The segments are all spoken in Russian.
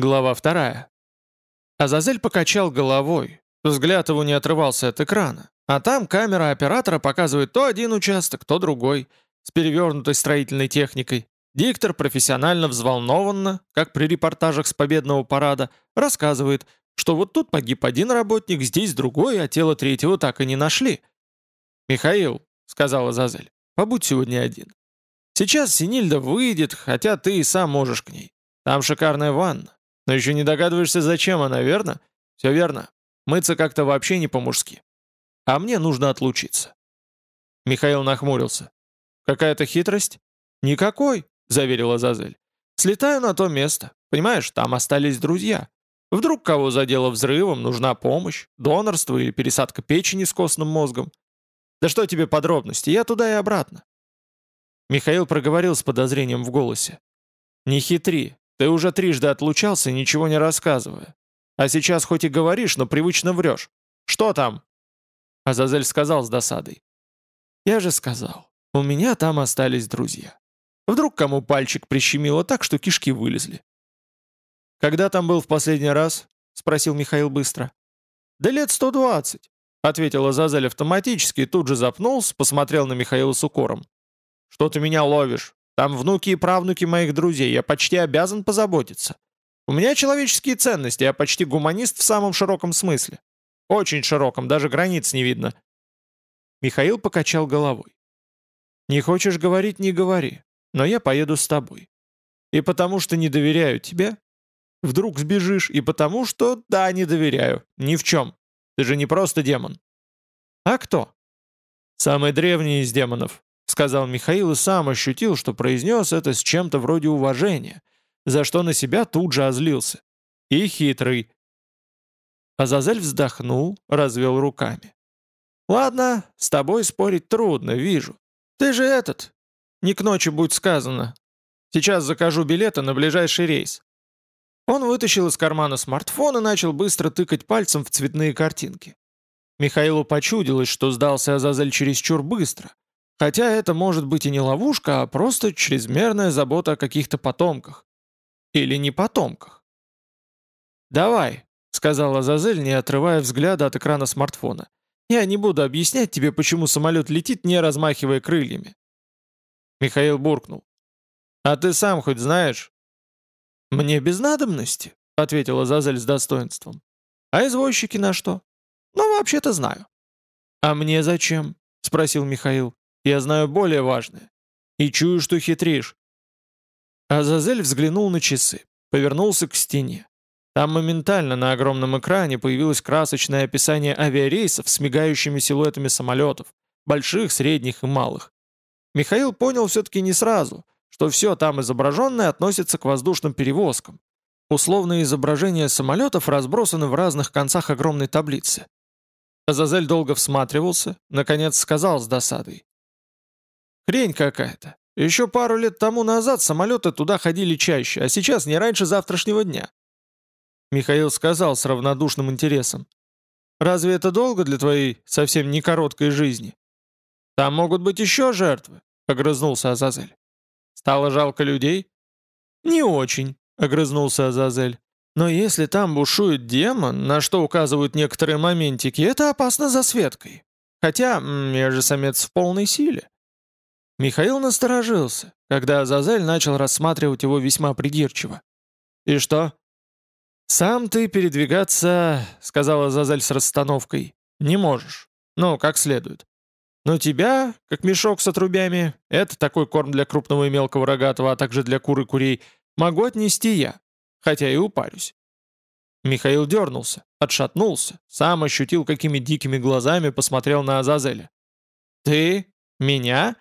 Глава вторая. Азазель покачал головой. Взгляд его не отрывался от экрана. А там камера оператора показывает то один участок, то другой, с перевернутой строительной техникой. Диктор профессионально взволнованно, как при репортажах с победного парада, рассказывает, что вот тут погиб один работник, здесь другой, а тело третьего так и не нашли. «Михаил», — сказала Азазель, — «побудь сегодня один. Сейчас Синильда выйдет, хотя ты и сам можешь к ней. Там шикарная ванна. Но еще не догадываешься, зачем она, верно? Все верно. Мыться как-то вообще не по-мужски. А мне нужно отлучиться». Михаил нахмурился. «Какая-то хитрость?» «Никакой», — заверила Зазель. «Слетаю на то место. Понимаешь, там остались друзья. Вдруг кого задело взрывом, нужна помощь, донорство или пересадка печени с костным мозгом. Да что тебе подробности, я туда и обратно». Михаил проговорил с подозрением в голосе. «Не хитри, ты уже трижды отлучался, ничего не рассказывая. А сейчас хоть и говоришь, но привычно врешь. Что там?» Азазель сказал с досадой. «Я же сказал, у меня там остались друзья. Вдруг кому пальчик прищемило так, что кишки вылезли». «Когда там был в последний раз?» — спросил Михаил быстро. «Да лет сто двадцать», — ответил Азазель автоматически и тут же запнулся, посмотрел на Михаила с укором. «Что ты меня ловишь? Там внуки и правнуки моих друзей, я почти обязан позаботиться. У меня человеческие ценности, я почти гуманист в самом широком смысле. Очень широком, даже границ не видно. Михаил покачал головой. «Не хочешь говорить, не говори, но я поеду с тобой. И потому что не доверяю тебе, вдруг сбежишь, и потому что, да, не доверяю, ни в чем. Ты же не просто демон». «А кто?» «Самый древний из демонов, сказал Михаил и сам ощутил, что произнес это с чем-то вроде уважения, за что на себя тут же озлился. И хитрый. Азазель вздохнул, развел руками. «Ладно, с тобой спорить трудно, вижу. Ты же этот. Не к ночи будет сказано. Сейчас закажу билеты на ближайший рейс». Он вытащил из кармана смартфон и начал быстро тыкать пальцем в цветные картинки. Михаилу почудилось, что сдался Азазель чересчур быстро, Хотя это может быть и не ловушка, а просто чрезмерная забота о каких-то потомках. Или не потомках. «Давай», — сказала Зазель, не отрывая взгляда от экрана смартфона. «Я не буду объяснять тебе, почему самолет летит, не размахивая крыльями». Михаил буркнул. «А ты сам хоть знаешь?» «Мне без надобности», — ответила Зазель с достоинством. «А извозчики на что?» «Ну, вообще-то знаю». «А мне зачем?» — спросил Михаил. Я знаю более важное. И чую, что хитришь». Азазель взглянул на часы, повернулся к стене. Там моментально на огромном экране появилось красочное описание авиарейсов с мигающими силуэтами самолетов, больших, средних и малых. Михаил понял все-таки не сразу, что все там изображенное относится к воздушным перевозкам. Условные изображения самолетов разбросаны в разных концах огромной таблицы. Азазель долго всматривался, наконец сказал с досадой. Хрень какая-то. Еще пару лет тому назад самолеты туда ходили чаще, а сейчас не раньше завтрашнего дня. Михаил сказал с равнодушным интересом. «Разве это долго для твоей совсем не короткой жизни?» «Там могут быть еще жертвы», — огрызнулся Азазель. «Стало жалко людей?» «Не очень», — огрызнулся Азазель. «Но если там бушует демон, на что указывают некоторые моментики, это опасно за Светкой. Хотя я же самец в полной силе. Михаил насторожился, когда Азазель начал рассматривать его весьма придирчиво. «И что?» «Сам ты передвигаться, — сказала Азазель с расстановкой, — не можешь. Ну, как следует. Но тебя, как мешок с отрубями, это такой корм для крупного и мелкого рогатого, а также для кур и курей, могу отнести я, хотя и упарюсь». Михаил дернулся, отшатнулся, сам ощутил, какими дикими глазами посмотрел на Азазеля. «Ты? Меня?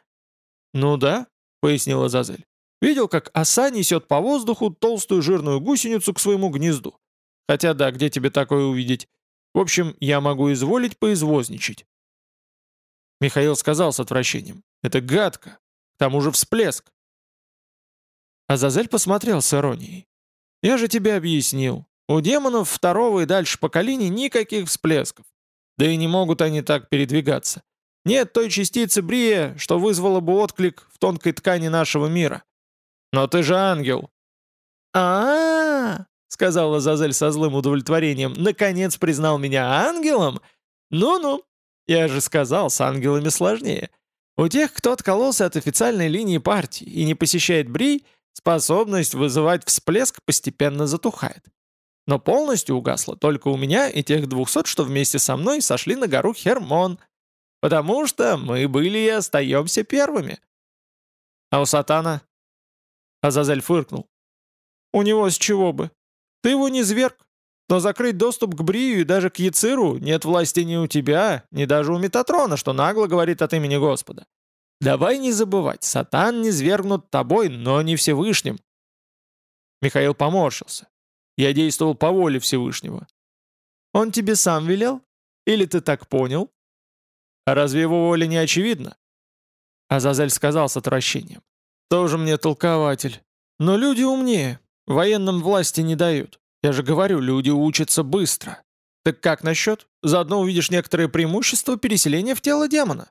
«Ну да», — пояснила Зазель. «Видел, как оса несет по воздуху толстую жирную гусеницу к своему гнезду. Хотя да, где тебе такое увидеть? В общем, я могу изволить поизвозничать». Михаил сказал с отвращением. «Это гадко. К тому же всплеск». Азазель посмотрел с иронией. «Я же тебе объяснил. У демонов второго и дальше поколений никаких всплесков. Да и не могут они так передвигаться. Нет той частицы Брия, что вызвало бы отклик в тонкой ткани нашего мира. Но ты же ангел. а, -а, -а сказала Зазель со злым удовлетворением, наконец признал меня ангелом? Ну-ну, я же сказал, с ангелами сложнее. У тех, кто откололся от официальной линии партии и не посещает Бри, способность вызывать всплеск постепенно затухает. Но полностью угасла только у меня и тех двухсот, что вместе со мной сошли на гору Хермон. Потому что мы были и остаемся первыми. А у сатана? Азазель фыркнул. У него с чего бы? Ты его не зверг. Но закрыть доступ к Брию и даже к Яциру нет власти ни у тебя, ни даже у Метатрона, что нагло говорит от имени Господа. Давай не забывать, сатан не свергнут тобой, но не Всевышним. Михаил поморщился. Я действовал по воле Всевышнего. Он тебе сам велел? Или ты так понял? А разве его воля не очевидна? Азазель сказал с отвращением. Тоже мне толкователь. Но люди умнее. Военным власти не дают. Я же говорю, люди учатся быстро. Так как насчет? Заодно увидишь некоторые преимущества переселения в тело демона.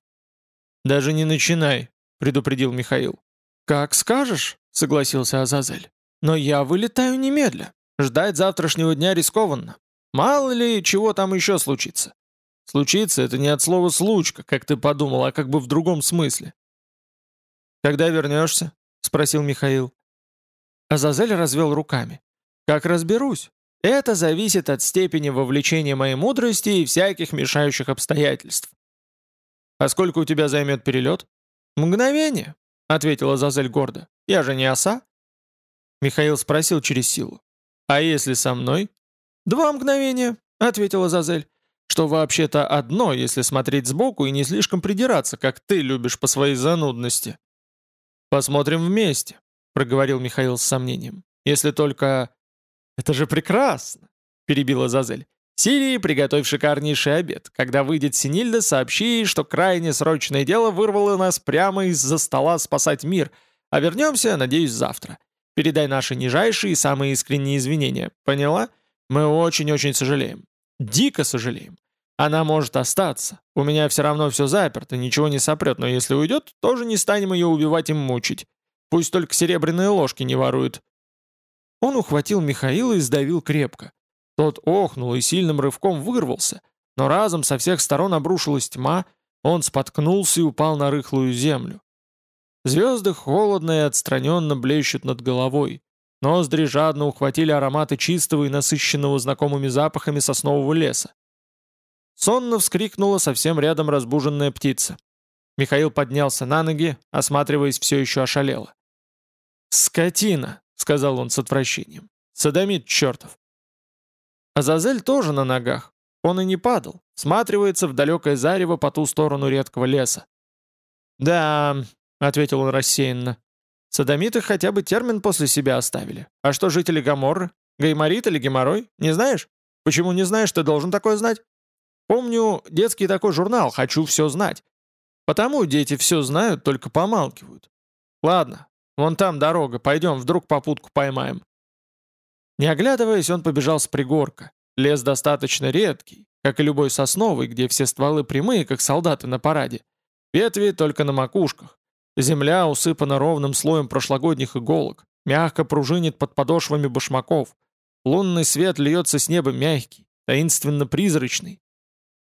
Даже не начинай, предупредил Михаил. Как скажешь, согласился Азазель. Но я вылетаю немедля. Ждать завтрашнего дня рискованно. Мало ли, чего там еще случится. Случится это не от слова «случка», как ты подумал, а как бы в другом смысле. «Когда вернешься?» — спросил Михаил. Азазель развел руками. Как разберусь? Это зависит от степени вовлечения моей мудрости и всяких мешающих обстоятельств. «А сколько у тебя займет перелет?» «Мгновение», — ответила Зазель гордо. «Я же не оса». Михаил спросил через силу. «А если со мной?» «Два мгновения», — ответила Зазель. «Что вообще-то одно, если смотреть сбоку и не слишком придираться, как ты любишь по своей занудности». «Посмотрим вместе», — проговорил Михаил с сомнением. «Если только...» «Это же прекрасно!» — перебила Зазель. «Сирии приготовь шикарнейший обед. Когда выйдет Синильда, сообщи ей, что крайне срочное дело вырвало нас прямо из-за стола спасать мир, а вернемся, надеюсь, завтра. Передай наши нижайшие и самые искренние извинения. Поняла? Мы очень-очень сожалеем. Дико сожалеем. Она может остаться. У меня все равно все заперто, ничего не сопрет, но если уйдет, тоже не станем ее убивать и мучить. Пусть только серебряные ложки не воруют. Он ухватил Михаила и сдавил крепко. Тот охнул и сильным рывком вырвался, но разом со всех сторон обрушилась тьма, он споткнулся и упал на рыхлую землю. Звезды холодно и отстраненно блещут над головой. Ноздри жадно ухватили ароматы чистого и насыщенного знакомыми запахами соснового леса. Сонно вскрикнула совсем рядом разбуженная птица. Михаил поднялся на ноги, осматриваясь все еще ошалело. «Скотина!» — сказал он с отвращением. «Садомит чертов!» Азазель тоже на ногах. Он и не падал, сматривается в далекое зарево по ту сторону редкого леса. «Да», — ответил он рассеянно, — «садомиты хотя бы термин после себя оставили. А что жители Гаморры? Гайморит или геморрой? Не знаешь? Почему не знаешь, ты должен такое знать? Помню детский такой журнал «Хочу все знать». Потому дети все знают, только помалкивают. Ладно, Вон там дорога, пойдем, вдруг попутку поймаем». Не оглядываясь, он побежал с пригорка. Лес достаточно редкий, как и любой сосновый, где все стволы прямые, как солдаты на параде. Ветви только на макушках. Земля усыпана ровным слоем прошлогодних иголок, мягко пружинит под подошвами башмаков. Лунный свет льется с неба мягкий, таинственно-призрачный.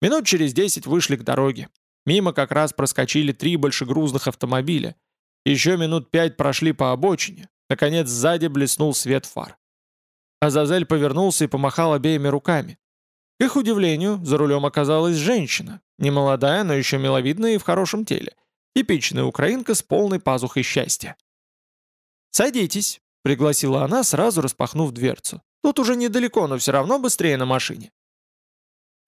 Минут через десять вышли к дороге. Мимо как раз проскочили три большегрузных автомобиля — еще минут пять прошли по обочине. Наконец сзади блеснул свет фар. Азазель повернулся и помахал обеими руками. К их удивлению, за рулем оказалась женщина. Не молодая, но еще миловидная и в хорошем теле. Типичная украинка с полной пазухой счастья. «Садитесь», — пригласила она, сразу распахнув дверцу. «Тут уже недалеко, но все равно быстрее на машине».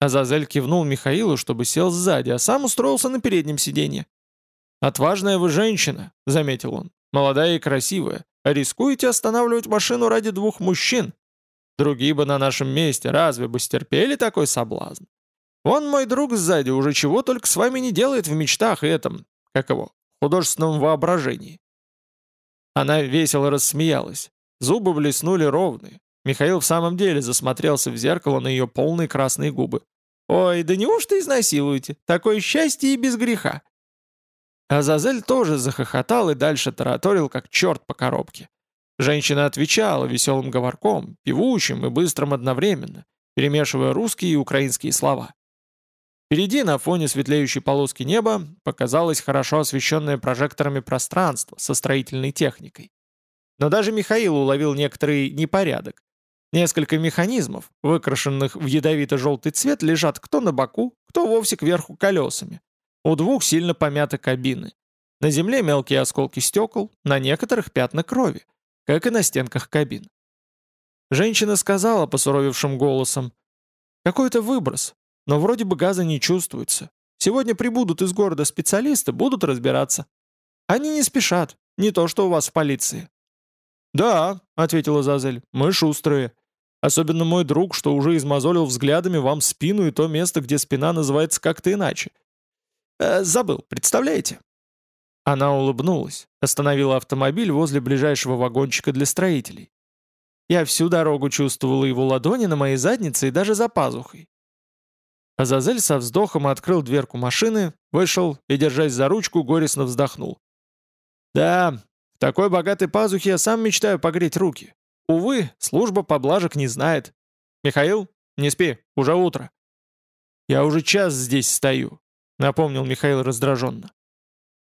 Азазель кивнул Михаилу, чтобы сел сзади, а сам устроился на переднем сиденье. «Отважная вы женщина», — заметил он, — «молодая и красивая, а рискуете останавливать машину ради двух мужчин? Другие бы на нашем месте разве бы стерпели такой соблазн? Вон мой друг сзади уже чего только с вами не делает в мечтах этом, как его, художественном воображении». Она весело рассмеялась. Зубы блеснули ровные. Михаил в самом деле засмотрелся в зеркало на ее полные красные губы. «Ой, да неужто изнасилуете? Такое счастье и без греха!» Азазель тоже захохотал и дальше тараторил, как черт по коробке. Женщина отвечала веселым говорком, певучим и быстрым одновременно, перемешивая русские и украинские слова. Впереди, на фоне светлеющей полоски неба, показалось хорошо освещенное прожекторами пространство со строительной техникой. Но даже Михаил уловил некоторый непорядок. Несколько механизмов, выкрашенных в ядовито-желтый цвет, лежат кто на боку, кто вовсе кверху колесами. У двух сильно помяты кабины. На земле мелкие осколки стекол, на некоторых пятна крови, как и на стенках кабин. Женщина сказала посуровевшим голосом, «Какой-то выброс, но вроде бы газа не чувствуется. Сегодня прибудут из города специалисты, будут разбираться. Они не спешат, не то что у вас в полиции». «Да», — ответила Зазель, — «мы шустрые. Особенно мой друг, что уже измозолил взглядами вам спину и то место, где спина называется как-то иначе. Э, забыл, представляете?» Она улыбнулась, остановила автомобиль возле ближайшего вагончика для строителей. Я всю дорогу чувствовала его ладони на моей заднице и даже за пазухой. Азазель со вздохом открыл дверку машины, вышел и, держась за ручку, горестно вздохнул. «Да, в такой богатой пазухе я сам мечтаю погреть руки. Увы, служба поблажек не знает. Михаил, не спи, уже утро». «Я уже час здесь стою», — напомнил Михаил раздраженно.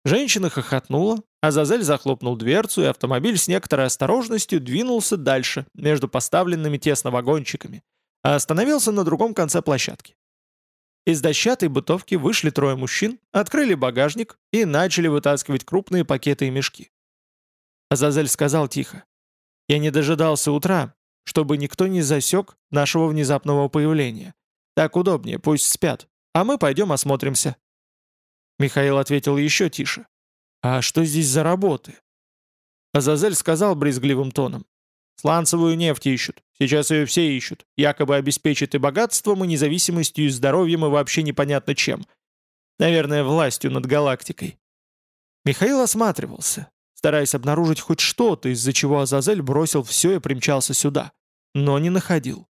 Женщина хохотнула, а Зазель захлопнул дверцу, и автомобиль с некоторой осторожностью двинулся дальше, между поставленными тесно вагончиками, а остановился на другом конце площадки. Из дощатой бытовки вышли трое мужчин, открыли багажник и начали вытаскивать крупные пакеты и мешки. Азазель сказал тихо. «Я не дожидался утра, чтобы никто не засек нашего внезапного появления. Так удобнее, пусть спят, а мы пойдем осмотримся». Михаил ответил еще тише. «А что здесь за работы?» Азазель сказал брезгливым тоном. «Сланцевую нефть ищут. Сейчас ее все ищут. Якобы обеспечит и богатством, и независимостью, и здоровьем, и вообще непонятно чем. Наверное, властью над галактикой». Михаил осматривался, стараясь обнаружить хоть что-то, из-за чего Азазель бросил все и примчался сюда. Но не находил.